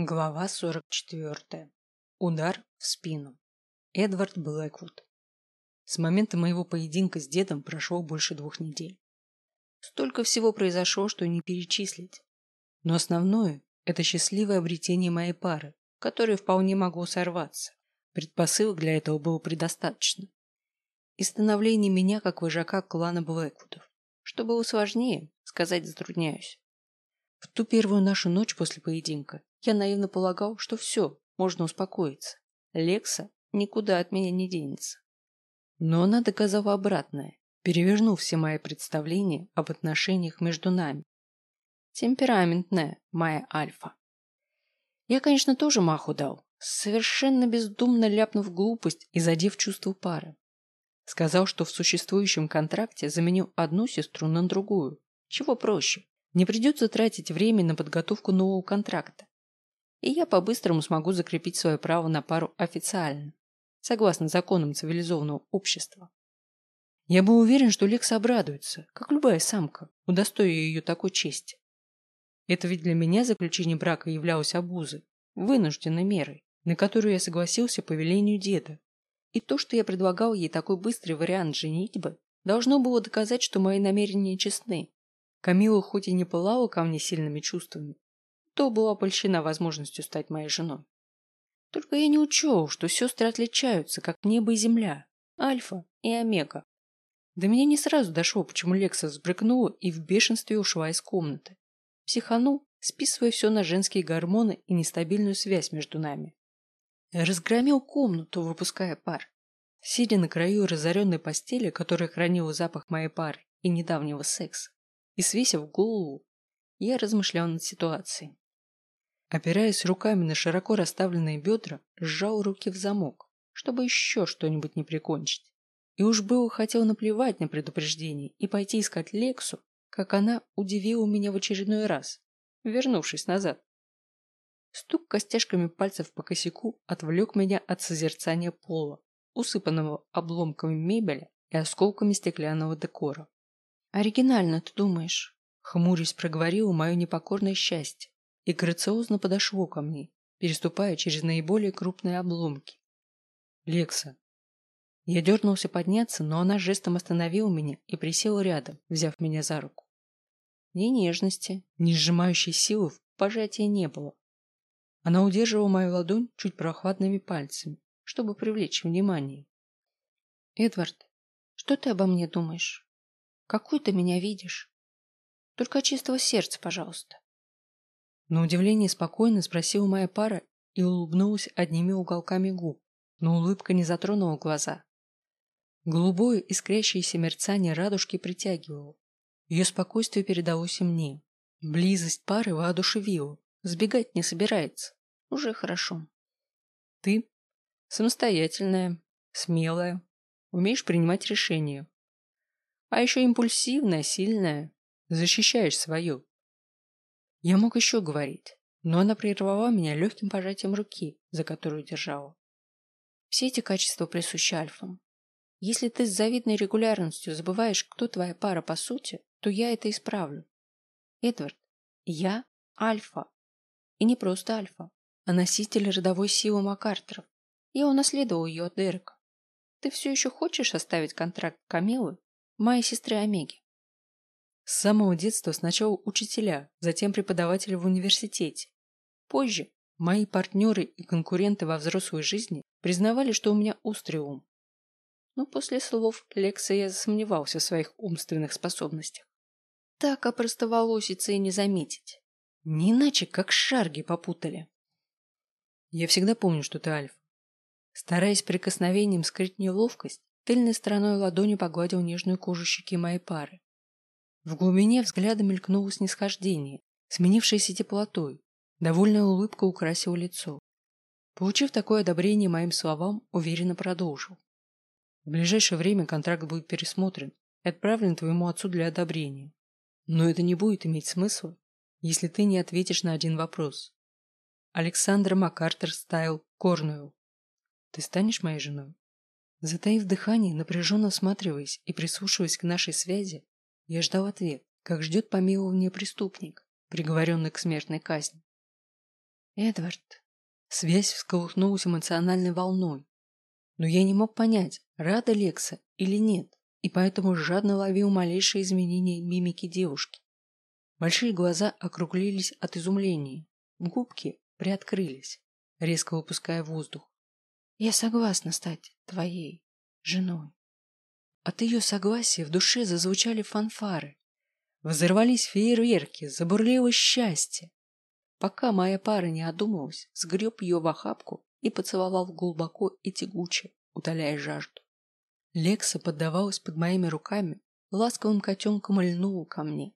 Глава 44. Удар в спину. Эдвард Блэквуд. С момента моего поединка с дедом прошло больше двух недель. Столько всего произошло, что не перечислить. Но основное – это счастливое обретение моей пары, которое вполне могло сорваться. Предпосылок для этого было предостаточно. И становление меня как вожака клана Блэквудов. Что было сложнее, сказать затрудняюсь. В ту первую нашу ночь после поединка я наивно полагал, что все, можно успокоиться. Лекса никуда от меня не денется. Но она доказала обратное, перевернув все мои представления об отношениях между нами. Темпераментная моя альфа. Я, конечно, тоже маху дал, совершенно бездумно ляпнув глупость и задев чувство пары. Сказал, что в существующем контракте заменю одну сестру на другую. Чего проще? Не придется тратить время на подготовку нового контракта. И я по-быстрому смогу закрепить свое право на пару официально, согласно законам цивилизованного общества. Я был уверен, что Лекс обрадуется, как любая самка, удостоя ее такой чести. Это ведь для меня заключение брака являлось обузой, вынужденной мерой, на которую я согласился по велению деда. И то, что я предлагал ей такой быстрый вариант женитьбы, должно было доказать, что мои намерения честны. Камила хоть и не пылала ко мне сильными чувствами, то была польщена возможностью стать моей женой. Только я не учел, что сестры отличаются, как небо и земля, альфа и омега. До меня не сразу дошло, почему Лекса взбрыкнула и в бешенстве ушла из комнаты. Психанул, списывая все на женские гормоны и нестабильную связь между нами. разгромил комнату, выпуская пар. Сидя на краю разоренной постели, которая хранила запах моей пары и недавнего секса, и свесив голову, я размышлял над ситуацией. Опираясь руками на широко расставленные бедра, сжал руки в замок, чтобы еще что-нибудь не прикончить. И уж было хотел наплевать на предупреждение и пойти искать Лексу, как она удивила меня в очередной раз, вернувшись назад. Стук костяшками пальцев по косяку отвлек меня от созерцания пола, усыпанного обломками мебели и осколками стеклянного декора. «Оригинально, ты думаешь?» Хмурясь проговорила мое непокорное счастье и грациозно подошло ко мне, переступая через наиболее крупные обломки. «Лекса». Я дернулся подняться, но она жестом остановила меня и присела рядом, взяв меня за руку. Ни нежности, ни сжимающей силы в пожатии не было. Она удерживала мою ладонь чуть прохладными пальцами, чтобы привлечь внимание. «Эдвард, что ты обо мне думаешь?» Какой ты меня видишь? Только от чистого сердца, пожалуйста. На удивление спокойно спросила моя пара и улыбнулась одними уголками губ, но улыбка не затронула глаза. Голубое искрящееся мерцание радужки притягивало. Ее спокойствие передалось и мне. Близость пары воодушевила. Сбегать не собирается. Уже хорошо. Ты самостоятельная, смелая, умеешь принимать решения, а еще импульсивная, сильная. Защищаешь свою. Я мог еще говорить, но она прервала меня легким пожатием руки, за которую держала. Все эти качества присущи альфам. Если ты с завидной регулярностью забываешь, кто твоя пара по сути, то я это исправлю. Эдвард, я альфа. И не просто альфа, а носитель родовой силы Макартеров. Я унаследовал ее от Дерека. Ты все еще хочешь оставить контракт Камилы моей сестры Омеги. С самого детства сначала учителя, затем преподаватели в университете. Позже мои партнеры и конкуренты во взрослой жизни признавали, что у меня острый ум. Но после слов Лекса я засомневался в своих умственных способностях. Так опростоволоситься и не заметить. Не иначе, как шарги попутали. Я всегда помню, что ты Альф. Стараясь прикосновением скрыть неловкость, Тыльной стороной ладони погладил нежную кожу щеки моей пары. В глубине взгляда мелькнуло снисхождение, сменившееся теплотой. Довольная улыбка украсила лицо. Получив такое одобрение моим словам, уверенно продолжил. В ближайшее время контракт будет пересмотрен и отправлен твоему отцу для одобрения. Но это не будет иметь смысла, если ты не ответишь на один вопрос. Александра Макартер Стайл Корнуэлл. Ты станешь моей женой? Затаив дыхание, напряженно осматриваясь и прислушиваясь к нашей связи, я ждал ответ, как ждет помилования преступник, приговоренный к смертной казни. Эдвард. Связь всколыхнулась эмоциональной волной. Но я не мог понять, рада Лекса или нет, и поэтому жадно ловил малейшие изменения мимики девушки. Большие глаза округлились от изумления, губки приоткрылись, резко выпуская воздух. Я согласна стать твоей женой. От ее согласия в душе зазвучали фанфары. Взорвались фейерверки, забурлило счастье. Пока моя пара не одумалась, сгреб ее в охапку и поцеловал глубоко и тягуче, утоляя жажду. Лекса поддавалась под моими руками, ласковым котенком льнула ко мне.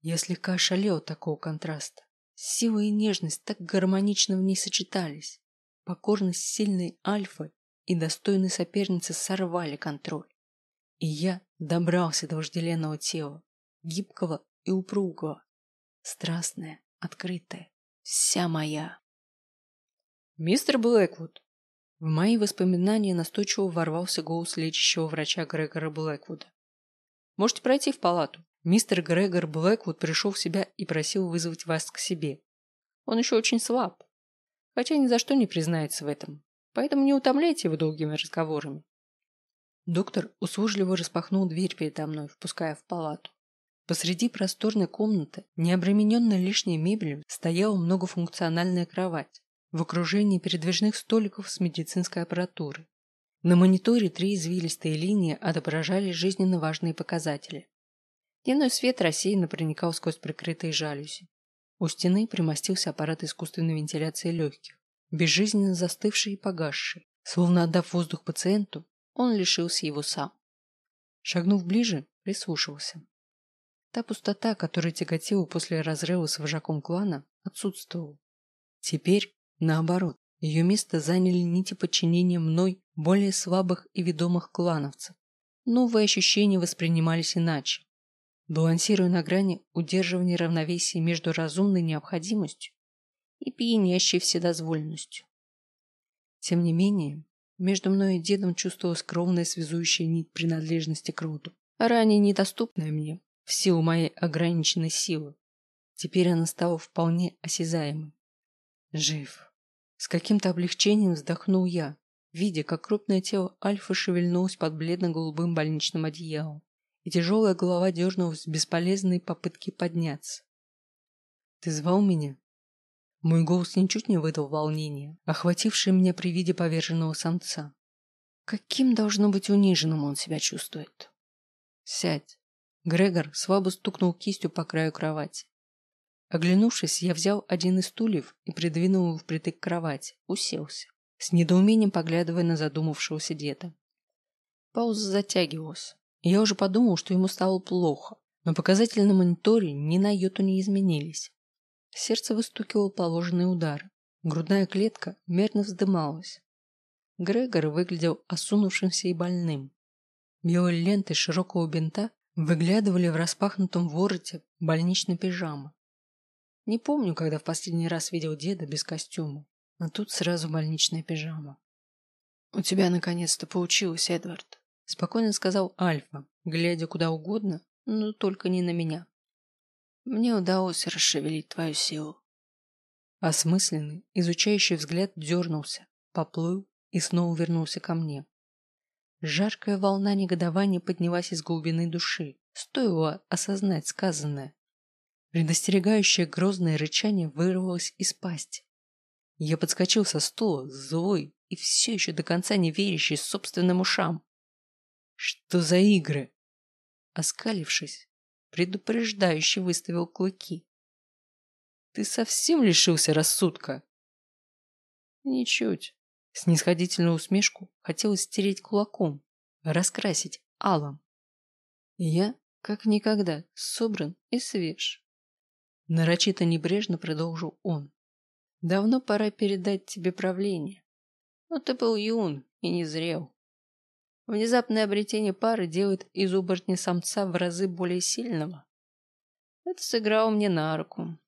Я слегка ошалел от такого контраста. Сила и нежность так гармонично в ней сочетались. Покорность сильной альфы и достойной соперницы сорвали контроль. И я добрался до вожделенного тела, гибкого и упругого, страстное, открытое, вся моя. Мистер Блэквуд. В мои воспоминания настойчиво ворвался голос лечащего врача Грегора Блэквуда. Можете пройти в палату. Мистер Грегор Блэквуд пришел в себя и просил вызвать вас к себе. Он еще очень слаб, хотя ни за что не признается в этом, поэтому не утомляйте его долгими разговорами. Доктор услужливо распахнул дверь передо мной, впуская в палату. Посреди просторной комнаты, не обремененной лишней мебелью, стояла многофункциональная кровать в окружении передвижных столиков с медицинской аппаратурой. На мониторе три извилистые линии отображали жизненно важные показатели. Дневной свет рассеянно проникал сквозь прикрытые жалюзи. У стены примостился аппарат искусственной вентиляции легких, безжизненно застывший и погасший. Словно отдав воздух пациенту, он лишился его сам. Шагнув ближе, прислушивался. Та пустота, которая тяготела после разрыва с вожаком клана, отсутствовала. Теперь, наоборот, ее место заняли нити подчинения мной более слабых и ведомых клановцев. Новые ощущения воспринимались иначе. Балансируя на грани удерживания равновесия между разумной необходимостью и пьянящей вседозволенностью. Тем не менее, между мной и дедом чувствовалась кровная связующая нить принадлежности к роду, ранее недоступная мне в силу моей ограниченной силы. Теперь она стала вполне осязаемой. Жив. С каким-то облегчением вздохнул я, видя, как крупное тело Альфа шевельнулось под бледно-голубым больничным одеялом, и тяжелая голова дернулась в бесполезной попытке подняться. «Ты звал меня?» Мой голос ничуть не выдал волнения, охватившее меня при виде поверженного самца. Каким должно быть униженным он себя чувствует? Сядь. Грегор слабо стукнул кистью по краю кровати. Оглянувшись, я взял один из стульев и придвинул его впритык к кровати, уселся, с недоумением поглядывая на задумавшегося деда. Пауза затягивалась. Я уже подумал, что ему стало плохо, но показатели на мониторе ни на йоту не изменились. Сердце выстукивало положенный удар. Грудная клетка мерно вздымалась. Грегор выглядел осунувшимся и больным. Белые ленты широкого бинта выглядывали в распахнутом вороте больничной пижамы. Не помню, когда в последний раз видел деда без костюма, а тут сразу больничная пижама. «У тебя наконец-то получилось, Эдвард», — спокойно сказал Альфа, глядя куда угодно, но только не на меня. Мне удалось расшевелить твою силу. Осмысленный, изучающий взгляд дернулся, поплыл и снова вернулся ко мне. Жаркая волна негодования поднялась из глубины души. Стоило осознать сказанное. Предостерегающее грозное рычание вырвалось из пасти. Я подскочил со стула, злой и все еще до конца не верящий собственным ушам. Что за игры? Оскалившись, предупреждающе выставил клыки. Ты совсем лишился рассудка? Ничуть. Снисходительную усмешку хотелось стереть кулаком, раскрасить алом. Я, как никогда, собран и свеж. Нарочито небрежно продолжил он. Давно пора передать тебе правление. Но ты был юн и не зрел. Внезапное обретение пары делает из оборотня самца в разы более сильного. Это сыграло мне на руку.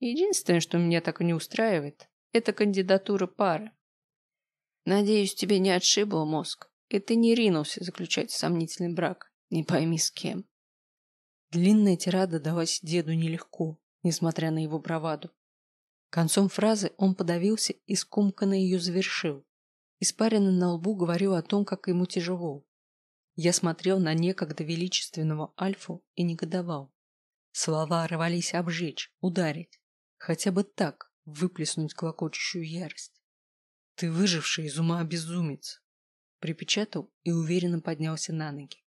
Единственное, что меня так и не устраивает, это кандидатура пары. Надеюсь, тебе не отшибло мозг, и ты не ринулся заключать сомнительный брак, не пойми с кем. Длинная тирада далась деду нелегко, несмотря на его браваду. Концом фразы он подавился и скомканно ее завершил. Испаренный на лбу говорил о том, как ему тяжело. Я смотрел на некогда величественного Альфу и негодовал. Слова рвались обжечь, ударить. Хотя бы так выплеснуть клокочущую ярость. Ты выживший из ума безумец. Припечатал и уверенно поднялся на ноги.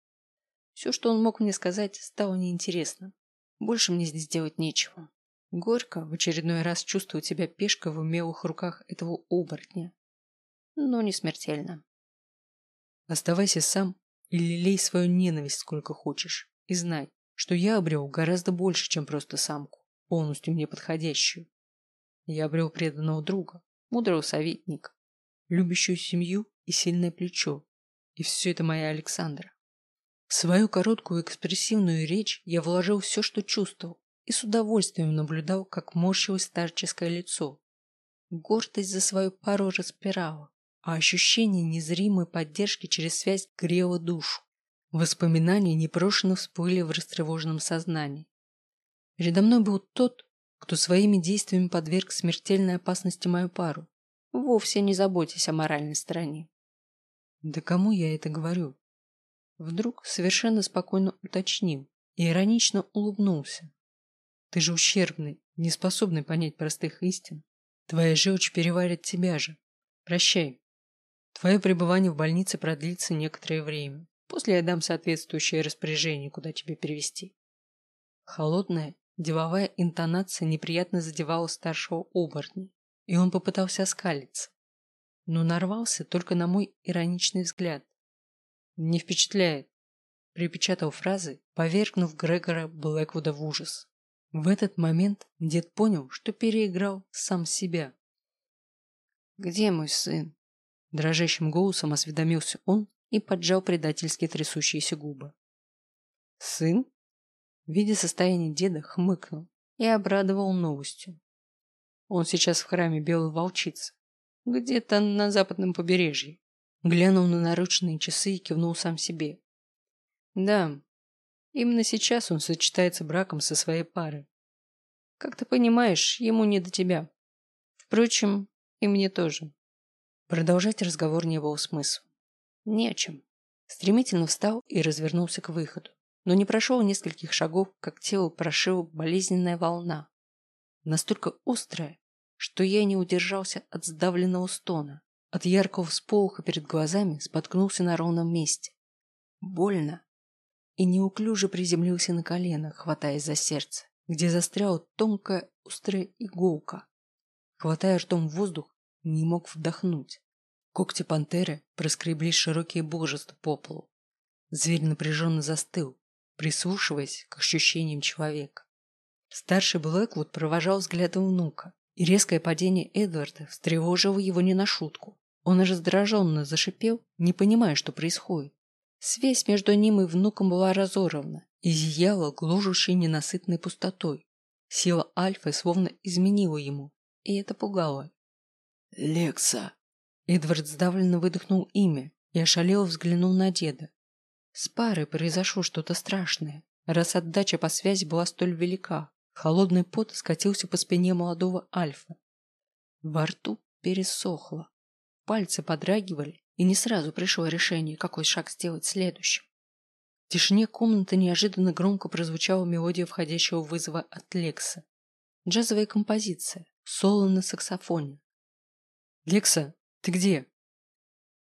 Все, что он мог мне сказать, стало неинтересно. Больше мне здесь делать нечего. Горько в очередной раз чувствовать себя пешкой в умелых руках этого оборотня. Но не смертельно. Оставайся сам и лелей свою ненависть сколько хочешь. И знай, что я обрел гораздо больше, чем просто самку, полностью мне подходящую. Я обрел преданного друга, мудрого советника, любящую семью и сильное плечо. И все это моя Александра. В свою короткую экспрессивную речь я вложил все, что чувствовал, и с удовольствием наблюдал, как морщилось старческое лицо. Гордость за свою пару распирала, а ощущение незримой поддержки через связь грело душу. Воспоминания непрошенно всплыли в растревоженном сознании. Передо мной был тот, кто своими действиями подверг смертельной опасности мою пару, вовсе не заботясь о моральной стороне. Да кому я это говорю? Вдруг совершенно спокойно уточнил и иронично улыбнулся. Ты же ущербный, не способный понять простых истин. Твоя желчь переварит тебя же. Прощай. Твое пребывание в больнице продлится некоторое время. После я дам соответствующее распоряжение, куда тебе перевести. Холодная, деловая интонация неприятно задевала старшего оборотня, и он попытался оскалиться, но нарвался только на мой ироничный взгляд. Не впечатляет, припечатал фразы, повергнув Грегора Блэквуда в ужас. В этот момент дед понял, что переиграл сам себя. «Где мой сын?» Дрожащим голосом осведомился он и поджал предательски трясущиеся губы. «Сын?» Видя состояние деда, хмыкнул и обрадовал новостью. Он сейчас в храме Белой Волчицы, где-то на западном побережье. Глянул на наручные часы и кивнул сам себе. Да, Именно сейчас он сочетается браком со своей парой. Как ты понимаешь, ему не до тебя. Впрочем, и мне тоже. Продолжать разговор не было смысла. Не о чем. Стремительно встал и развернулся к выходу. Но не прошел нескольких шагов, как тело прошила болезненная волна. Настолько острая, что я не удержался от сдавленного стона. От яркого всполоха перед глазами споткнулся на ровном месте. Больно и неуклюже приземлился на колено, хватаясь за сердце, где застряла тонкая острая иголка. Хватая ртом воздух, не мог вдохнуть. Когти пантеры проскребли широкие божества по полу. Зверь напряженно застыл, прислушиваясь к ощущениям человека. Старший Блэквуд провожал взглядом внука, и резкое падение Эдварда встревожило его не на шутку. Он раздраженно зашипел, не понимая, что происходит. Связь между ним и внуком была разорвана и зияла гложущей ненасытной пустотой. Сила Альфы словно изменила ему, и это пугало. «Лекса!» Эдвард сдавленно выдохнул имя и ошалело взглянул на деда. С парой произошло что-то страшное, раз отдача по связи была столь велика. Холодный пот скатился по спине молодого Альфа. Во рту пересохло. Пальцы подрагивали, и не сразу пришло решение, какой шаг сделать следующим. В тишине комнаты неожиданно громко прозвучала мелодия входящего вызова от Лекса. Джазовая композиция, соло на саксофоне. «Лекса, ты где?»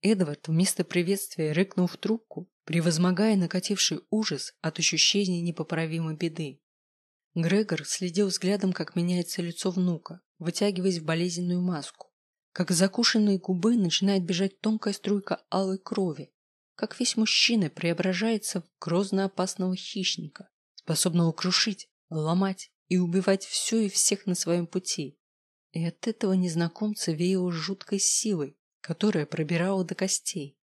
Эдвард вместо приветствия рыкнул в трубку, превозмогая накативший ужас от ощущения непоправимой беды. Грегор следил взглядом, как меняется лицо внука, вытягиваясь в болезненную маску как из губы начинает бежать тонкая струйка алой крови, как весь мужчина преображается в грозно опасного хищника, способного крушить, ломать и убивать все и всех на своем пути. И от этого незнакомца веяло жуткой силой, которая пробирала до костей.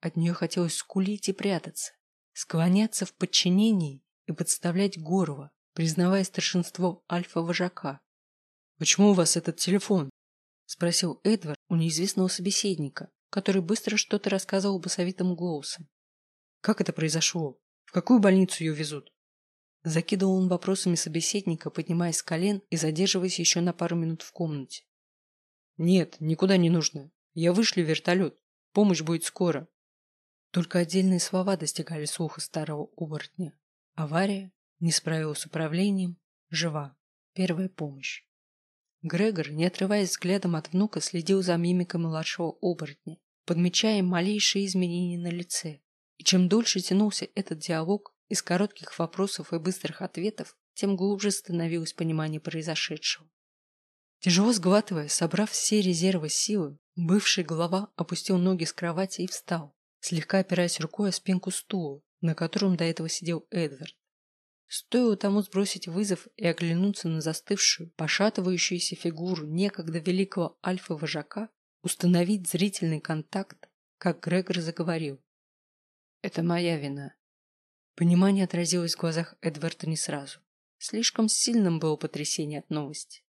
От нее хотелось скулить и прятаться, склоняться в подчинении и подставлять горло, признавая старшинство альфа-вожака. «Почему у вас этот телефон?» спросил Эдвард у неизвестного собеседника, который быстро что-то рассказывал басовитым голосом. Как это произошло? В какую больницу ее везут? Закидывал он вопросами собеседника, поднимаясь с колен и задерживаясь еще на пару минут в комнате. «Нет, никуда не нужно. Я вышлю вертолет. Помощь будет скоро». Только отдельные слова достигали слуха старого оборотня. Авария, не справилась с управлением, жива. Первая помощь. Грегор, не отрываясь взглядом от внука, следил за мимикой младшего оборотня, подмечая малейшие изменения на лице. И чем дольше тянулся этот диалог, из коротких вопросов и быстрых ответов, тем глубже становилось понимание произошедшего. Тяжело сглатывая, собрав все резервы силы, бывший глава опустил ноги с кровати и встал, слегка опираясь рукой о спинку стула, на котором до этого сидел Эдвард. Стоило тому сбросить вызов и оглянуться на застывшую, пошатывающуюся фигуру некогда великого альфа-вожака, установить зрительный контакт, как Грегор заговорил. «Это моя вина. Понимание отразилось в глазах Эдварда не сразу. Слишком сильным было потрясение от новости.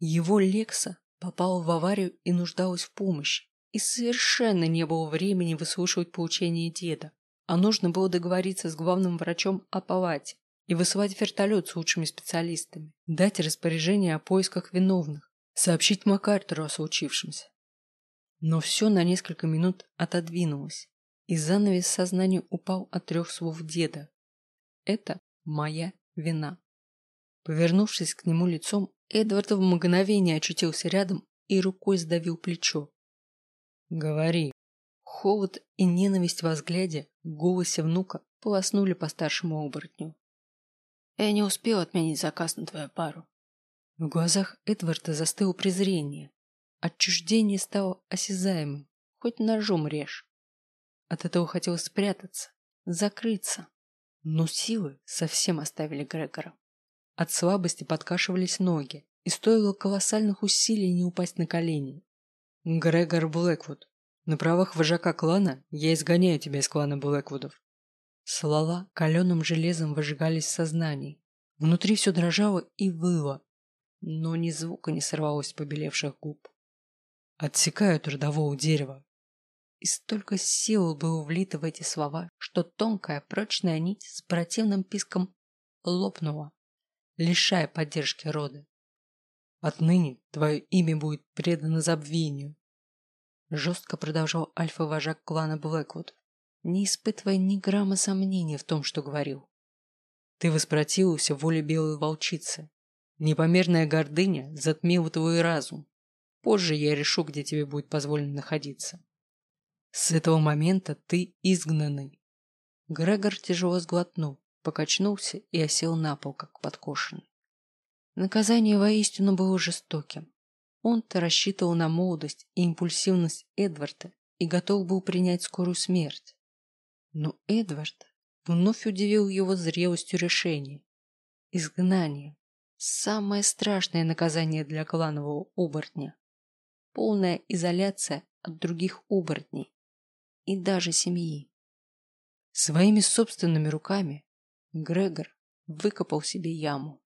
Его Лекса попала в аварию и нуждалась в помощи, и совершенно не было времени выслушивать поучения деда, а нужно было договориться с главным врачом о палате и высылать вертолет с лучшими специалистами, дать распоряжение о поисках виновных, сообщить МакАртуру о случившемся. Но все на несколько минут отодвинулось, и занавес сознания упал от трех слов деда. Это моя вина. Повернувшись к нему лицом, Эдвард в мгновение очутился рядом и рукой сдавил плечо. «Говори». Холод и ненависть во взгляде, голосе внука полоснули по старшему оборотню. «Я не успел отменить заказ на твою пару». В глазах Эдварда застыло презрение. Отчуждение стало осязаемым, хоть ножом режь. От этого хотелось спрятаться, закрыться. Но силы совсем оставили Грегора. От слабости подкашивались ноги, и стоило колоссальных усилий не упасть на колени. Грегор Блэквуд, на правах вожака клана я изгоняю тебя из клана Блэквудов. Слова каленым железом выжигались в сознании. Внутри все дрожало и выло, но ни звука не сорвалось с побелевших губ. Отсекаю трудового дерева, и столько сил было влито в эти слова, что тонкая прочная нить с противным писком лопнула, лишая поддержки рода. Отныне твое имя будет предано забвению. Жестко продолжал альфа-вожак клана Блэквуд, не испытывая ни грамма сомнения в том, что говорил. Ты воспротивился воле белой волчицы. Непомерная гордыня затмила твой разум. Позже я решу, где тебе будет позволено находиться. С этого момента ты изгнанный. Грегор тяжело сглотнул, покачнулся и осел на пол, как подкошенный. Наказание воистину было жестоким. Он-то рассчитывал на молодость и импульсивность Эдварда и готов был принять скорую смерть. Но Эдвард вновь удивил его зрелостью решения. Изгнание. Самое страшное наказание для кланового оборотня. Полная изоляция от других оборотней и даже семьи. Своими собственными руками Грегор выкопал себе яму.